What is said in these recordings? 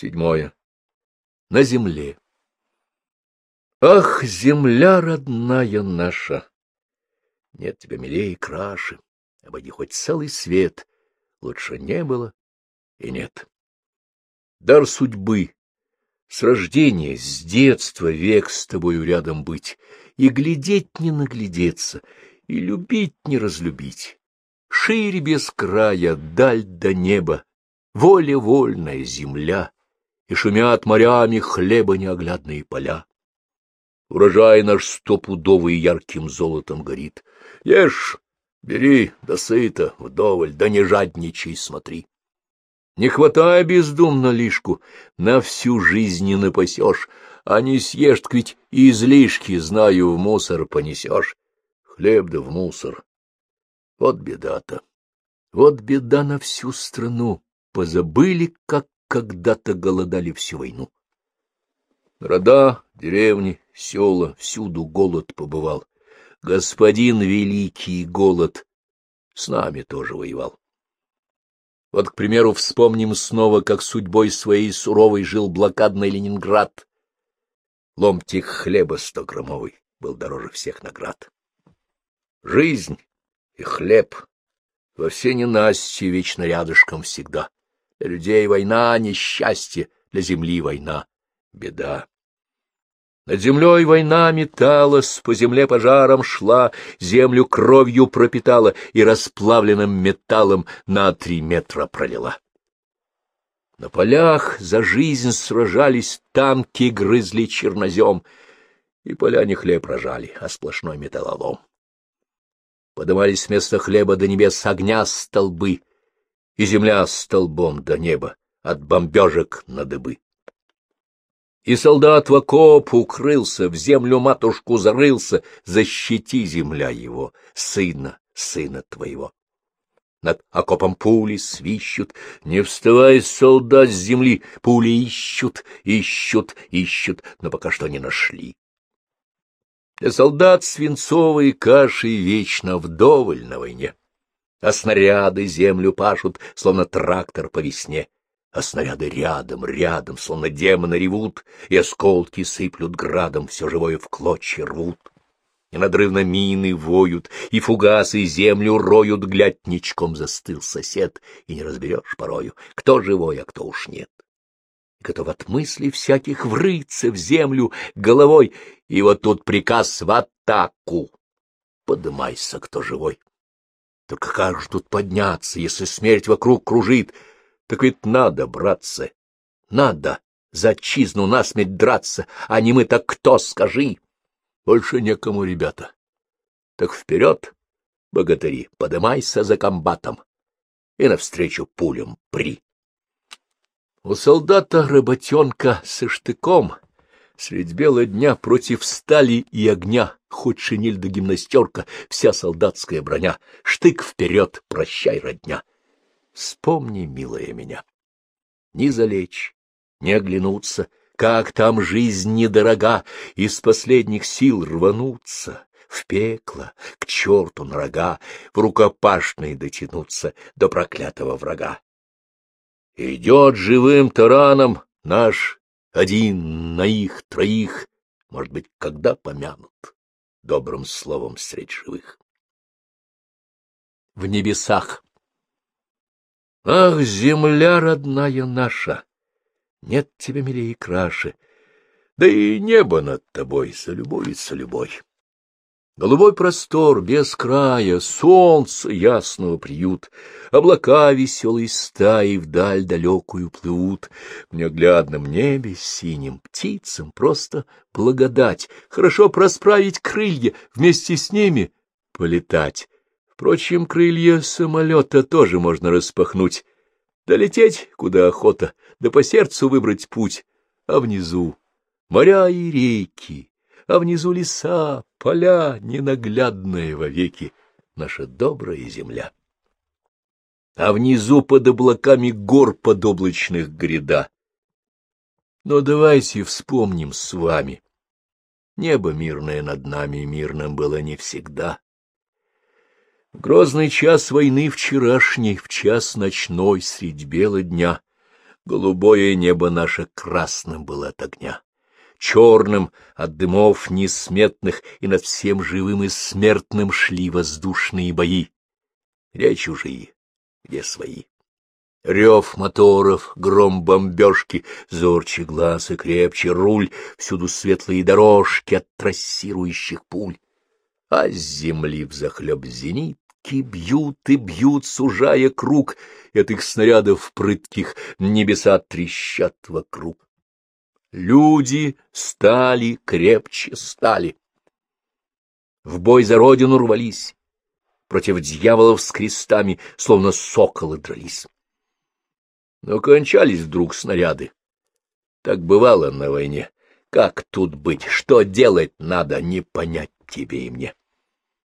Седьмое. На земле. Ах, земля родная наша! Нет тебя милее и краше, обойди хоть целый свет, лучше не было и нет. Дар судьбы, с рождения, с детства век с тобою рядом быть, и глядеть не наглядеться, и любить не разлюбить. Шире без края, даль до неба, воля вольная земля, и шумят морями хлеба неоглядные поля. Урожай наш стопудовый ярким золотом горит. Ешь, бери, да сыто, вдоволь, да не жадничай, смотри. Не хватай бездумно лишку, на всю жизнь не напасешь, а не съешь, ведь излишки, знаю, в мусор понесешь. Хлеб да в мусор. Вот беда-то. Вот беда на всю страну. Позабыли, как когда-то голодали всю войну. Рода, деревни, села, всюду голод побывал. Господин великий голод с нами тоже воевал. Вот, к примеру, вспомним снова, как судьбой своей суровой жил блокадный Ленинград. Ломтик хлеба стограммовый был дороже всех наград. Жизнь и хлеб во все ненасти вечно рядышком всегда. Людей война — несчастье, для земли война — беда. Над землей война металась, по земле пожаром шла, землю кровью пропитала и расплавленным металлом на три метра пролила. На полях за жизнь сражались, танки грызли чернозем, и поля не хлеб рожали, а сплошной металлолом. Подымались вместо хлеба до небес огня столбы, и земля столбом до неба от бомбежек на дыбы. И солдат в окоп укрылся, в землю матушку зарылся, защити земля его, сына, сына твоего. Над окопом пули свищут, не вставай, солдат с земли, пули ищут, ищут, ищут, но пока что не нашли. Для солдат свинцовой каши вечно вдоволь на войне, а снаряды землю пашут, словно трактор по весне а снаряды рядом, рядом, словно демоны ревут, и осколки сыплют градом, все живое в клочья рвут. И надрывно мины воют, и фугасы землю роют, глядь, ничком застыл сосед, и не разберешь порою, кто живой, а кто уж нет. И готов от мыслей всяких врыться в землю головой, и вот тут приказ в атаку. Подымайся, кто живой. Только как же тут подняться, если смерть вокруг кружит — так ведь надо, братцы, надо за отчизну насмерть драться, а не мы так кто, скажи. Больше некому, ребята. Так вперед, богатыри, подымайся за комбатом и навстречу пулям при. У солдата работенка со штыком средь бела дня против стали и огня, хоть шинель да гимнастерка, вся солдатская броня, штык вперед, прощай, родня. Вспомни, милая меня. Не залечь, не оглянуться, как там жизнь недорога, из последних сил рвануться в пекло, к черту на рога, в рукопашной дотянуться до проклятого врага. Идет живым тараном наш один на их троих, может быть, когда помянут добрым словом средь живых. В небесах Ах, земля родная наша! Нет тебя милее и краше, да и небо над тобой солюбуется любой. Голубой простор без края, солнце ясного приют, облака веселой стаи вдаль далекую плывут, в неглядном небе синим птицам просто благодать, хорошо просправить крылья, вместе с ними полетать. Впрочем, крылья самолета тоже можно распахнуть, долететь, куда охота, да по сердцу выбрать путь, а внизу моря и реки, а внизу леса, поля, ненаглядные вовеки, наша добрая земля. А внизу под облаками гор подоблачных гряда. Но давайте вспомним с вами. Небо мирное над нами мирным было не всегда. Грозный час войны вчерашний, в час ночной, средь бела дня. Голубое небо наше красным было от огня, черным от дымов несметных, и над всем живым и смертным шли воздушные бои. Где чужие, где свои. Рев моторов, гром бомбежки, зорче глаз и крепче руль, всюду светлые дорожки от трассирующих пуль. А с земли взахлеб зенитки бьют и бьют, сужая круг, от их снарядов прытких небеса трещат вокруг. Люди стали крепче стали. В бой за родину рвались, против дьяволов с крестами, словно соколы дрались. Но кончались вдруг снаряды. Так бывало на войне. Как тут быть? Что делать надо, не понять тебе и мне.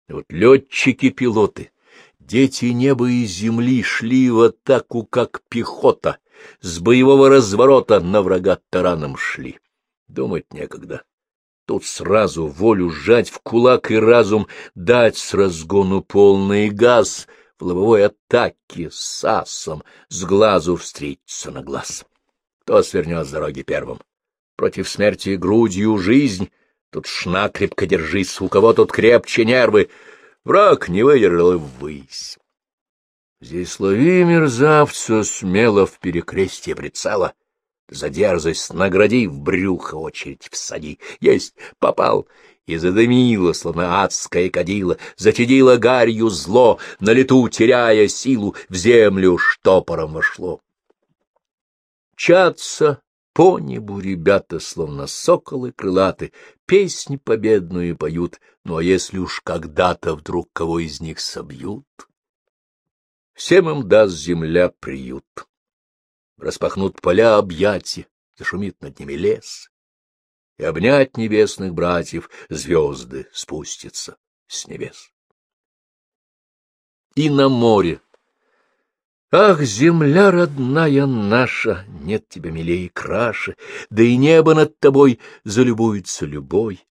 Вот летчики-пилоты, дети неба и земли шли в атаку, как пехота, с боевого разворота на врага тараном шли. Думать некогда. Тут сразу волю сжать в кулак и разум дать с разгону полный газ — в лобовой атаке с асом с глазу встретиться на глаз. Кто свернет с дороги первым? Против смерти грудью жизнь. Тут шна крепко держись, у кого тут крепче нервы. Враг не выдержал и ввысь. Здесь лови мерзавца смело в перекрестие прицела. За дерзость награди, в брюхо очередь всади. Есть, попал, и задымило, словно адское кадило, затедило гарью зло, на лету теряя силу, в землю штопором вошло. Чатся по небу ребята, словно соколы крылаты, песни победную поют, ну а если уж когда-то вдруг кого из них собьют, всем им даст земля приют. Распахнут поля объятия, зашумит над ними лес, и обнять небесных братьев звезды спустятся с небес. И на море. Ах, земля родная наша, нет тебя милее и краше, да и небо над тобой залюбуется любой.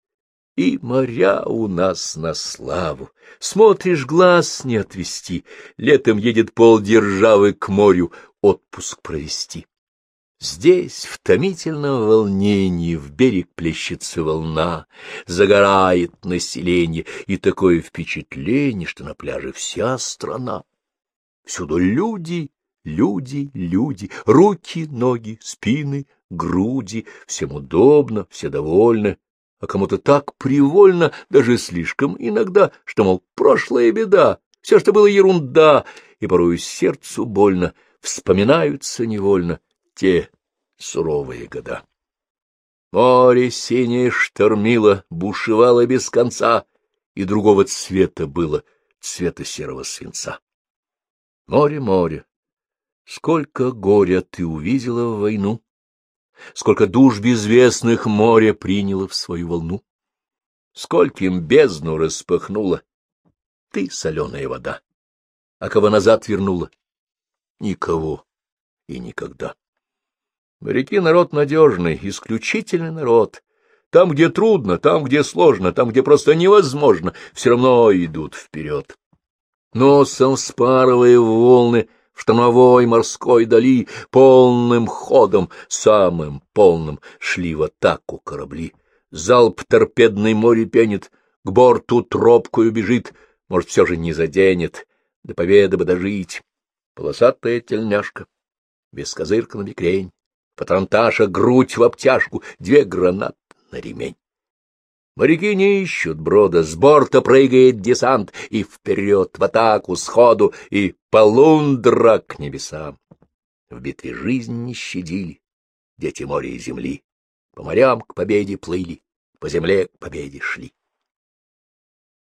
И моря у нас на славу, смотришь, глаз не отвести, летом едет пол державы к морю отпуск провести. Здесь в томительном волнении в берег плещется волна, загорает население, и такое впечатление, что на пляже вся страна. Всюду люди, люди, люди, руки, ноги, спины, груди, всем удобно, все довольны, а кому-то так привольно, даже слишком иногда, что, мол, прошлая беда, все, что было ерунда, и порою сердцу больно, вспоминаются невольно те суровые года. Море синее штормило, бушевало без конца, и другого цвета было, цвета серого свинца. Море, море, сколько горя ты увидела в войну, сколько душ безвестных море приняло в свою волну, скольким бездну распахнула ты, соленая вода, а кого назад вернула? Никого и никогда. Моряки — народ надежный, исключительный народ. Там, где трудно, там, где сложно, там, где просто невозможно, все равно идут вперед. Носом спарывая волны штормовой морской дали, полным ходом, самым полным, шли в атаку корабли. Залп торпедной море пенит, к борту тропкою бежит, может, все же не заденет, до победы бы дожить. Полосатая тельняшка, без козырка на бекрень, патронташа, грудь в обтяжку, две гранаты на ремень. Моряки не ищут брода, с борта прыгает десант, и вперед, в атаку, сходу, и полундра к небесам. В битве жизнь не щадили, дети моря и земли, по морям к победе плыли, по земле к победе шли.